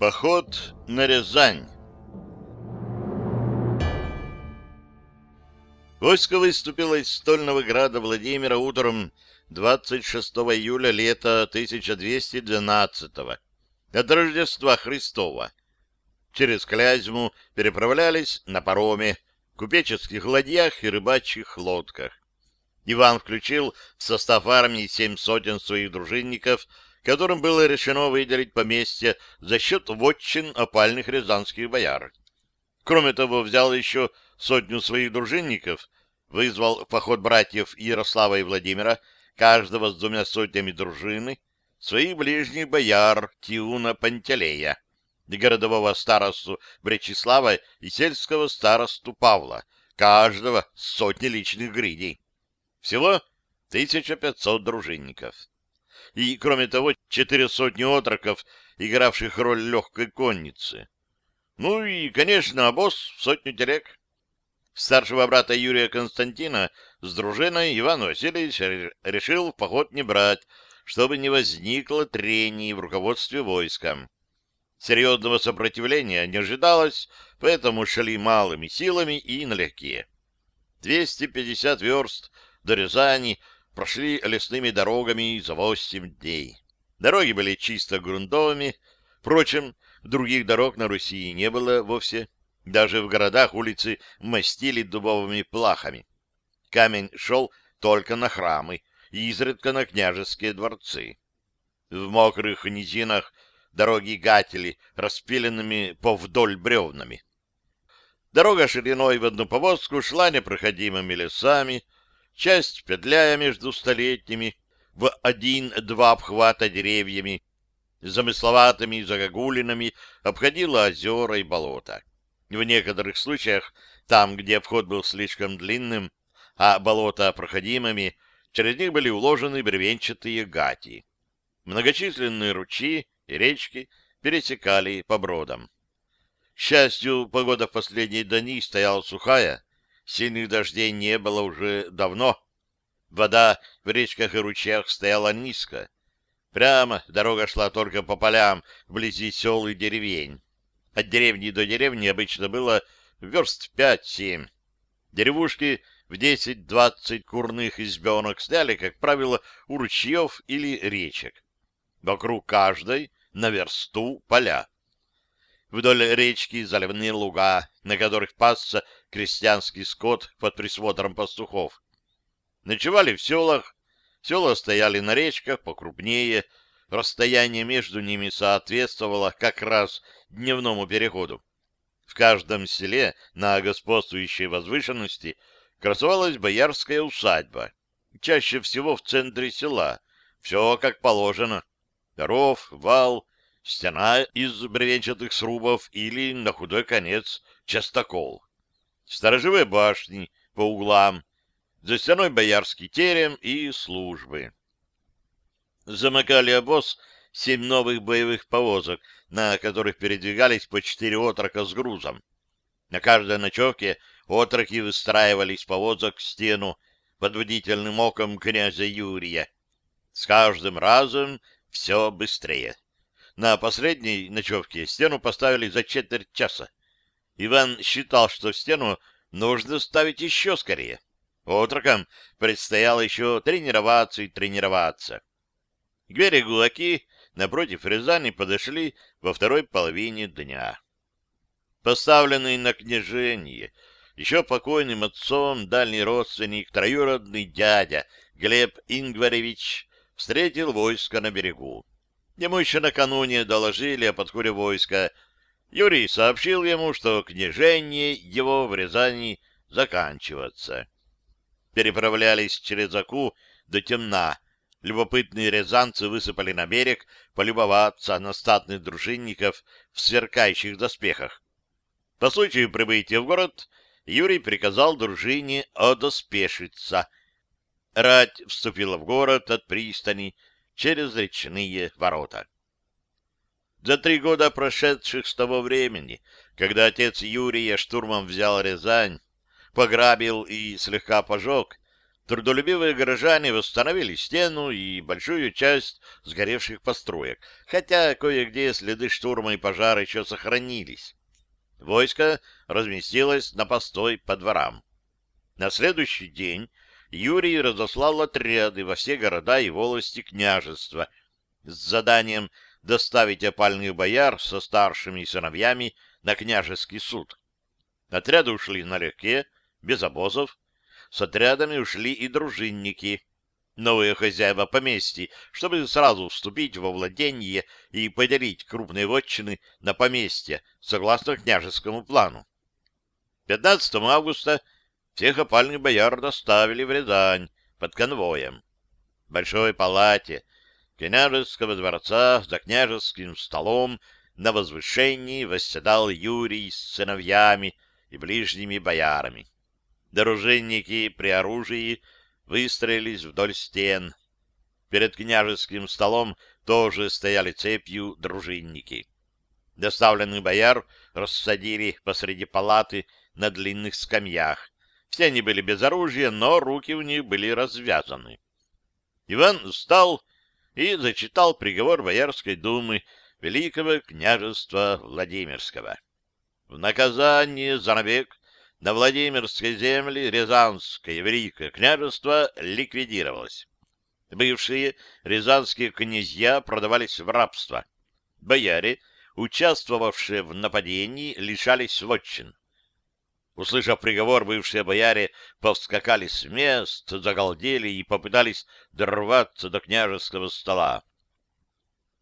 Поход на Рязань Войско выступило из стольного града Владимира утром 26 июля лета 1212 от Рождества Христова. Через Клязьму переправлялись на пароме, купеческих ладьях и рыбачьих лодках. Иван включил в состав армии семь сотен своих дружинников, которым было решено выделить поместье за счет вотчин опальных рязанских бояр. Кроме того, взял еще сотню своих дружинников, вызвал в поход братьев Ярослава и Владимира, каждого с двумя сотнями дружины, своих ближних бояр Тиуна Пантелея, городового старосту Бречеслава и сельского старосту Павла, каждого с сотни личных гридей. Всего 1500 дружинников. И, кроме того, четыре сотни отроков, игравших роль легкой конницы. Ну и, конечно, обоз в сотню телег. Старшего брата Юрия Константина с дружиной Иван Васильевич решил в поход не брать, чтобы не возникло трений в руководстве войском. Серьезного сопротивления не ожидалось, поэтому шли малыми силами и налегке. 250 верст до Рязани прошли лесными дорогами за 8 дней. Дороги были чисто грунтовыми, впрочем, других дорог на Руси не было вовсе. Даже в городах улицы мастили дубовыми плахами. Камень шел только на храмы и изредка на княжеские дворцы. В мокрых низинах дороги гатили распиленными повдоль бревнами. Дорога шириной в одну повозку шла непроходимыми лесами, часть петляя между столетними, в один-два обхвата деревьями, замысловатыми загогулинами обходила озера и болота. В некоторых случаях, там, где обход был слишком длинным, а болота проходимыми, через них были уложены бревенчатые гати. Многочисленные ручьи и речки пересекали по бродам. К счастью, погода в последние дни стояла сухая, сильных дождей не было уже давно. Вода в речках и ручьях стояла низко. Прямо дорога шла только по полям, вблизи сел и деревень. От деревни до деревни обычно было верст пять-семь. Деревушки в десять-двадцать курных избенок стояли, как правило, у ручьев или речек. Вокруг каждой на версту поля. Вдоль речки заливные луга, на которых пасся крестьянский скот под присмотром пастухов. Ночевали в селах, села стояли на речках покрупнее, расстояние между ними соответствовало как раз дневному переходу. В каждом селе на господствующей возвышенности красовалась боярская усадьба, чаще всего в центре села, все как положено. Ров, вал, стена из бревенчатых срубов или, на худой конец, частокол. Сторожевые башни по углам, за стеной боярский терем и службы. Замыкали обоз семь новых боевых повозок, на которых передвигались по четыре отрока с грузом. На каждой ночевке отроки выстраивались повозок к стену под водительным оком князя Юрия. С каждым разом все быстрее. На последней ночевке стену поставили за четверть часа. Иван считал, что стену нужно ставить еще скорее. Отрокам предстояло еще тренироваться и тренироваться. К берегу Оки напротив Рязани подошли во второй половине дня. Поставленный на княжение еще покойным отцом дальний родственник, троюродный дядя Глеб Ингваревич встретил войско на берегу. Ему еще накануне доложили о подходе войска. Юрий сообщил ему, что княжение его в Рязани заканчивается. Переправлялись через Аку до темна. Любопытные рязанцы высыпали на берег полюбоваться на статных дружинников в сверкающих доспехах. По случаю прибытия в город Юрий приказал дружине одоспешиться — Рать вступила в город от пристани через речные ворота. За три года, прошедших с того времени, когда отец Юрия штурмом взял Рязань, пограбил и слегка пожег, трудолюбивые горожане восстановили стену и большую часть сгоревших построек, хотя кое-где следы штурма и пожара еще сохранились. Войско разместилось на постой по дворам. На следующий день Юрий разослал отряды во все города и волости княжества с заданием доставить опальных бояр со старшими сыновьями на княжеский суд. Отряды ушли налегке, без обозов. С отрядами ушли и дружинники, новые хозяева поместья, чтобы сразу вступить во владение и поделить крупные вотчины на поместья согласно княжескому плану. 15 августа всех опальных бояр доставили в Рязань под конвоем. В большой палате княжеского дворца за княжеским столом на возвышении восседал Юрий с сыновьями и ближними боярами. Дружинники при оружии выстроились вдоль стен. Перед княжеским столом тоже стояли цепью дружинники. Доставленных бояр рассадили посреди палаты на длинных скамьях. Все они были без оружия, но руки у них были развязаны. Иван встал и зачитал приговор Боярской думы Великого княжества Владимирского. В наказание за набег на Владимирской земле Рязанское Великое княжество ликвидировалось. Бывшие рязанские князья продавались в рабство. Бояре, участвовавшие в нападении, лишались вотчин. Услышав приговор, бывшие бояре повскакали с мест, загалдели и попытались дорваться до княжеского стола.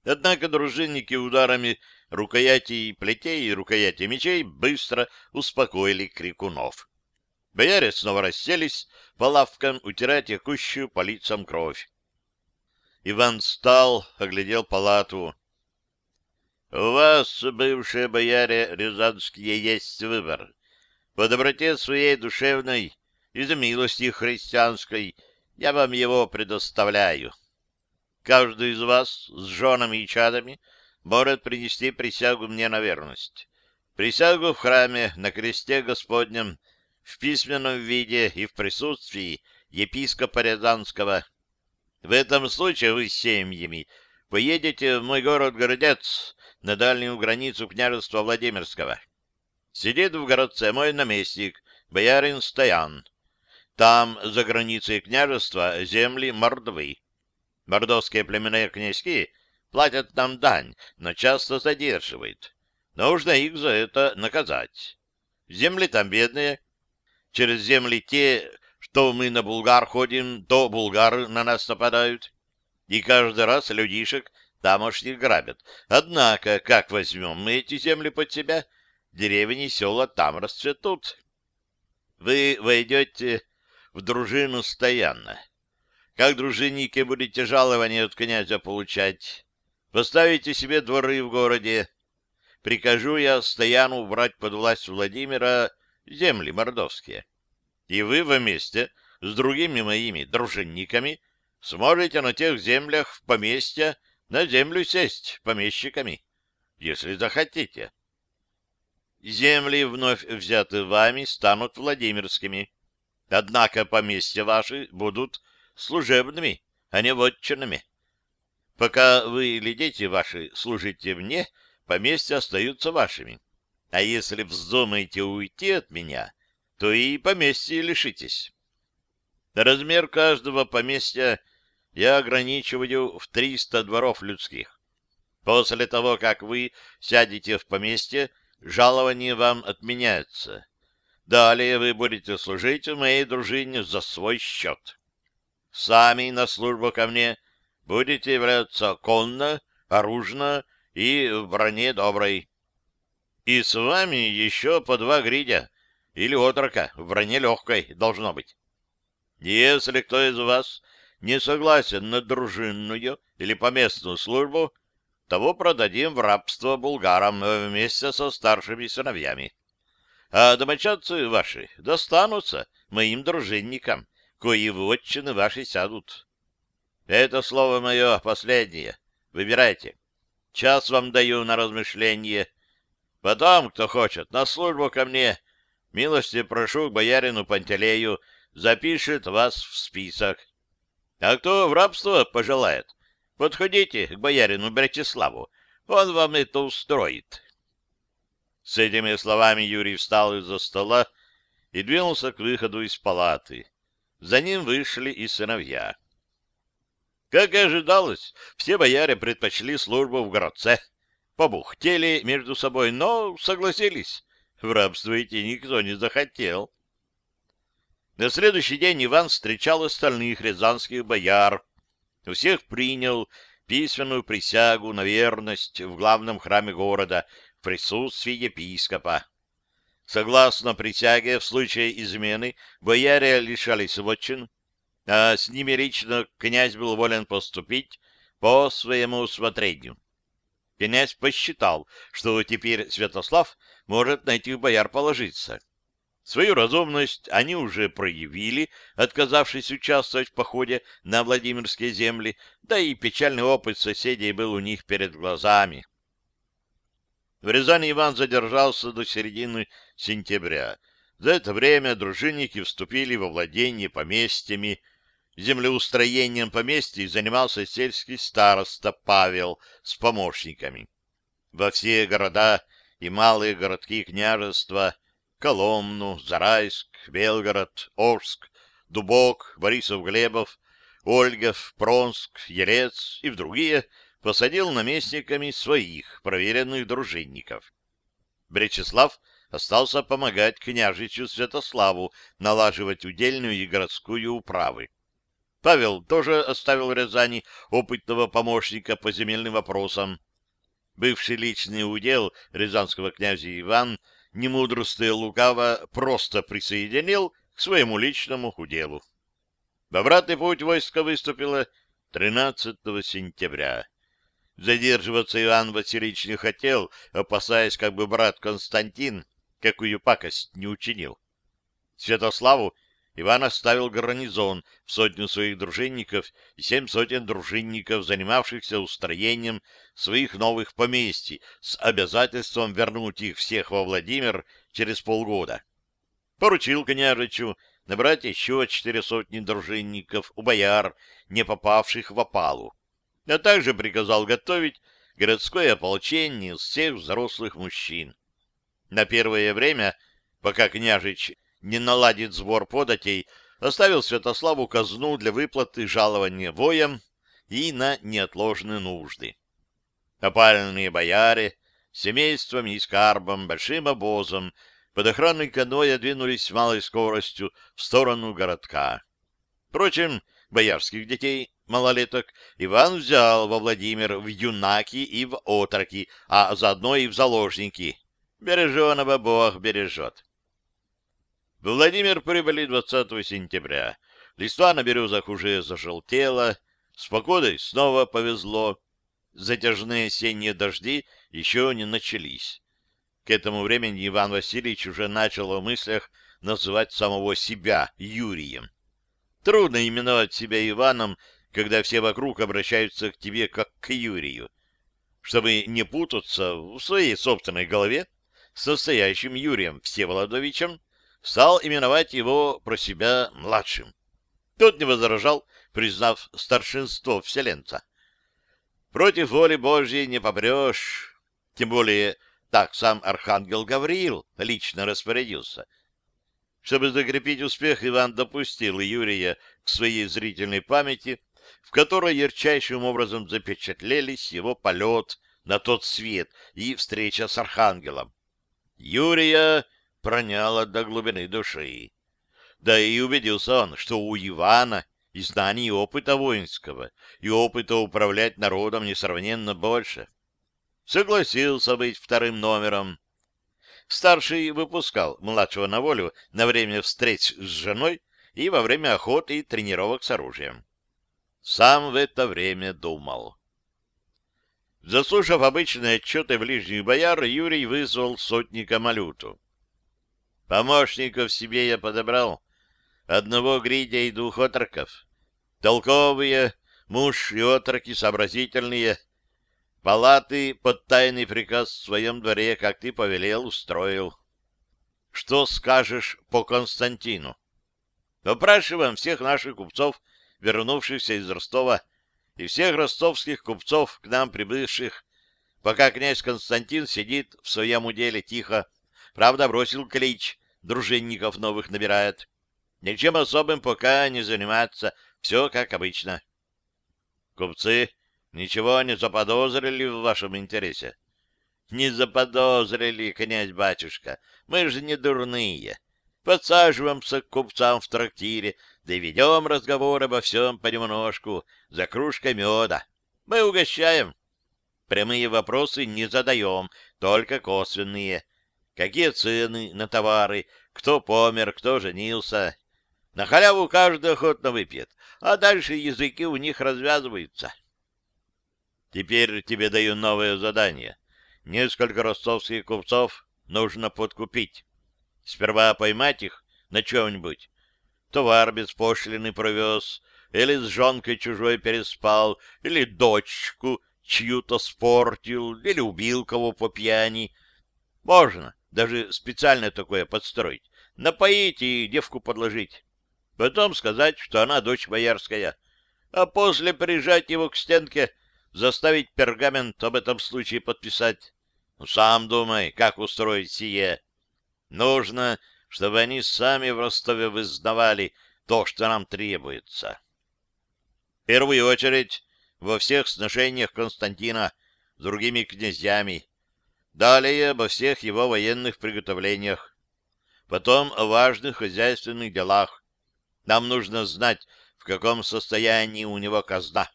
Однако дружинники ударами рукоятей плетей и рукояти мечей быстро успокоили крикунов. Бояре снова расселись по лавкам утирать текущую по лицам кровь. Иван встал, оглядел палату. — У вас, бывшие бояре рязанские, есть выбор. По доброте своей душевной и за милости христианской я вам его предоставляю. Каждый из вас с женами и чадами — может принести присягу мне на верность. Присягу в храме, на кресте Господнем, в письменном виде и в присутствии епископа Рязанского. В этом случае вы с семьями поедете в мой город Городец, на дальнюю границу княжества Владимирского. Сидит в городце мой наместник, боярин Стоян. Там, за границей княжества, земли мордвы. Мордовские племенные князьки платят нам дань, но часто задерживают. Нужно их за это наказать. Земли там бедные. Через земли те, что мы на Булгар ходим, то булгары на нас нападают. И каждый раз людишек тамошних грабят. Однако, как возьмем мы эти земли под себя, деревни и села там расцветут. Вы войдете в дружину стоянно. Как дружинники будете жалования от князя получать? Поставите себе дворы в городе. Прикажу я Стояну брать под власть Владимира земли мордовские. И вы вместе с другими моими дружинниками сможете на тех землях в поместье на землю сесть помещиками, если захотите. Земли, вновь взяты вами, станут Владимирскими. Однако поместья ваши будут служебными, а не вотчинами. Пока вы или дети ваши служите мне, поместья остаются вашими. А если вздумаете уйти от меня, то и поместья лишитесь. Размер каждого поместья я ограничиваю в 300 дворов людских. После того, как вы сядете в поместье, жалование вам отменяется. Далее вы будете служить в моей дружине за свой счет. Сами на службу ко мне будете являться конно, оружно и в броне доброй. И с вами еще по два гридя или отрока в броне легкой должно быть. Если кто из вас не согласен на дружинную или поместную службу, того продадим в рабство булгарам вместе со старшими сыновьями. А домочадцы ваши достанутся моим дружинникам, кои в отчины ваши сядут. Это слово мое последнее. Выбирайте. Час вам даю на размышление. Потом, кто хочет, на службу ко мне. Милости прошу к боярину Пантелею запишет вас в список. А кто в рабство пожелает, подходите к боярину Братиславу, он вам это устроит. С этими словами Юрий встал из-за стола и двинулся к выходу из палаты. За ним вышли и сыновья. Как и ожидалось, все бояре предпочли службу в городце. Побухтели между собой, но согласились. В рабство идти никто не захотел. На следующий день Иван встречал остальных рязанских бояр. У всех принял письменную присягу на верность в главном храме города в присутствии епископа. Согласно присяге, в случае измены бояре лишались вотчин, а с ними лично князь был волен поступить по своему усмотрению. Князь посчитал, что теперь Святослав может на этих бояр положиться. Свою разумность они уже проявили, отказавшись участвовать в походе на Владимирские земли, да и печальный опыт соседей был у них перед глазами. В Рязани Иван задержался до середины сентября. За это время дружинники вступили во владение поместьями. Землеустроением поместья занимался сельский староста Павел с помощниками. Во все города и малые городки княжества – Коломну, Зарайск, Белгород, Орск, Дубок, Борисов-Глебов, Ольгов, Пронск, Елец и в другие посадил наместниками своих проверенных дружинников. Бречеслав остался помогать княжичу Святославу налаживать удельную и городскую управы. Павел тоже оставил Рязани опытного помощника по земельным вопросам. Бывший личный удел рязанского князя Иван – не мудрствуя лукаво, просто присоединил к своему личному уделу. В обратный путь войско выступило 13 сентября. Задерживаться Иван Васильевич не хотел, опасаясь, как бы брат Константин какую пакость не учинил. Святославу Иван оставил гарнизон в сотню своих дружинников и семь сотен дружинников, занимавшихся устроением своих новых поместий с обязательством вернуть их всех во Владимир через полгода. Поручил княжичу набрать еще четыре сотни дружинников у бояр, не попавших в опалу, а также приказал готовить городское ополчение из всех взрослых мужчин. На первое время, пока княжич не наладит сбор податей, оставил Святославу казну для выплаты жалования воям и на неотложные нужды. Опальные бояре семействами и скарбом, большим обозом под охраной каноя двинулись с малой скоростью в сторону городка. Впрочем, боярских детей, малолеток, Иван взял во Владимир в юнаки и в отроки, а заодно и в заложники. Береженого Бог бережет. Владимир прибыли 20 сентября. Листва на березах уже зажелтела, с погодой снова повезло. Затяжные осенние дожди еще не начались. К этому времени Иван Васильевич уже начал в мыслях называть самого себя Юрием. Трудно именовать себя Иваном, когда все вокруг обращаются к тебе как к Юрию. Чтобы не путаться в своей собственной голове с настоящим Юрием Всеволодовичем, стал именовать его про себя младшим. Тот не возражал, признав старшинство вселенца. Против воли Божьей не попрешь, тем более так сам архангел Гавриил лично распорядился. Чтобы закрепить успех, Иван допустил Юрия к своей зрительной памяти, в которой ярчайшим образом запечатлелись его полет на тот свет и встреча с архангелом. Юрия проняло до глубины души. Да и убедился он, что у Ивана и знаний и опыта воинского, и опыта управлять народом несравненно больше. Согласился быть вторым номером. Старший выпускал младшего на волю на время встреч с женой и во время охоты и тренировок с оружием. Сам в это время думал. Заслушав обычные отчеты ближних бояр, Юрий вызвал сотника Малюту. Помощников себе я подобрал. Одного гридя и двух отроков. Толковые, муж и отроки сообразительные. Палаты под тайный приказ в своем дворе, как ты повелел, устроил. Что скажешь по Константину? Опрашиваем всех наших купцов, вернувшихся из Ростова, и всех ростовских купцов, к нам прибывших, пока князь Константин сидит в своем уделе тихо. Правда, бросил клич, дружинников новых набирает. Ничем особым пока не заниматься, все как обычно. Купцы ничего не заподозрили в вашем интересе? Не заподозрили, князь-батюшка, мы же не дурные. Подсаживаемся к купцам в трактире, да и ведем разговор обо всем понемножку, за кружкой меда. Мы угощаем. Прямые вопросы не задаем, только косвенные. Какие цены на товары, кто помер, кто женился. На халяву каждый охотно выпьет, а дальше языки у них развязываются. Теперь тебе даю новое задание. Несколько ростовских купцов нужно подкупить. Сперва поймать их на чем-нибудь. Товар без пошлины провез, или с жонкой чужой переспал, или дочку чью-то спортил, или убил кого по пьяни. Можно даже специально такое подстроить. Напоить и девку подложить. Потом сказать, что она дочь боярская. А после прижать его к стенке, заставить пергамент об этом случае подписать. Ну, сам думай, как устроить сие. Нужно, чтобы они сами в Ростове вызнавали то, что нам требуется. В первую очередь во всех сношениях Константина с другими князьями, далее обо всех его военных приготовлениях, потом о важных хозяйственных делах. Нам нужно знать, в каком состоянии у него казна.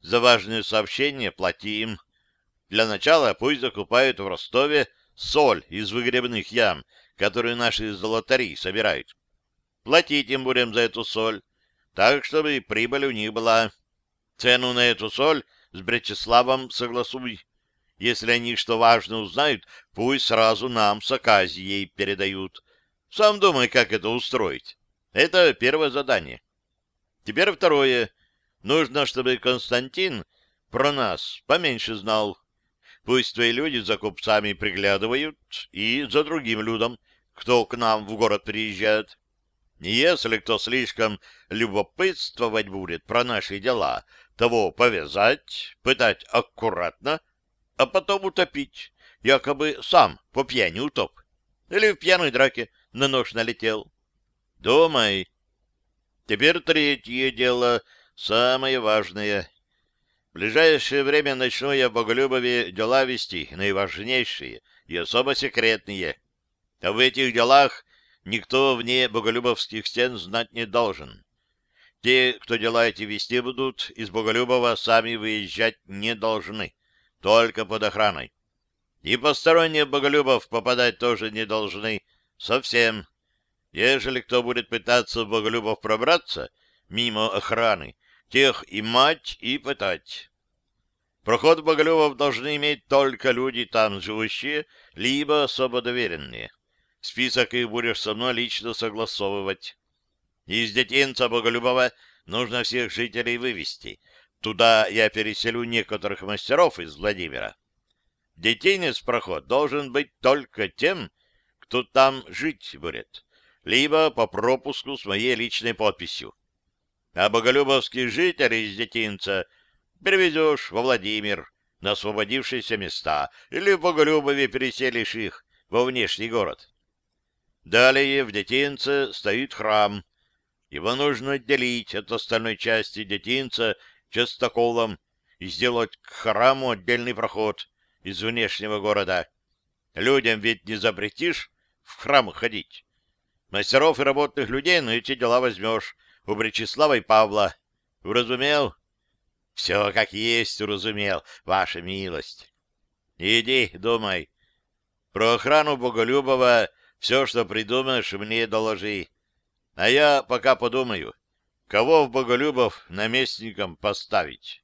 За важные сообщения платим. Для начала пусть закупают в Ростове соль из выгребных ям, которую наши золотари собирают. Платить им будем за эту соль, так, чтобы прибыль у них была. Цену на эту соль с Бречеславом согласуй. Если они что важно узнают, пусть сразу нам с Аказией передают. Сам думай, как это устроить. Это первое задание. Теперь второе. Нужно, чтобы Константин про нас поменьше знал. Пусть твои люди за купцами приглядывают и за другим людям, кто к нам в город приезжает. Если кто слишком любопытствовать будет про наши дела, того повязать, пытать аккуратно, а потом утопить, якобы сам по пьяни утоп. Или в пьяной драке на нож налетел. Думай. Теперь третье дело, самое важное. В ближайшее время начну я в Боголюбове дела вести, наиважнейшие и особо секретные. А в этих делах никто вне боголюбовских стен знать не должен. Те, кто дела эти вести будут, из Боголюбова сами выезжать не должны, только под охраной. И посторонние Боголюбов попадать тоже не должны, совсем. Ежели кто будет пытаться в Боголюбов пробраться, мимо охраны, тех и мать, и пытать. Проход в Боголюбов должны иметь только люди там живущие, либо особо доверенные. Список их будешь со мной лично согласовывать. Из детинца Боголюбова нужно всех жителей вывести. Туда я переселю некоторых мастеров из Владимира. Детинец проход должен быть только тем, кто там жить будет, либо по пропуску с моей личной подписью а боголюбовских жителей из детинца перевезешь во Владимир на освободившиеся места или в Боголюбове переселишь их во внешний город. Далее в детинце стоит храм. Его нужно отделить от остальной части детинца частоколом и сделать к храму отдельный проход из внешнего города. Людям ведь не запретишь в храм ходить. Мастеров и работных людей на эти дела возьмешь, у Бречеслава и Павла. Уразумел? Все как есть уразумел, ваша милость. Иди, думай. Про охрану Боголюбова все, что придумаешь, мне доложи. А я пока подумаю, кого в Боголюбов наместником поставить.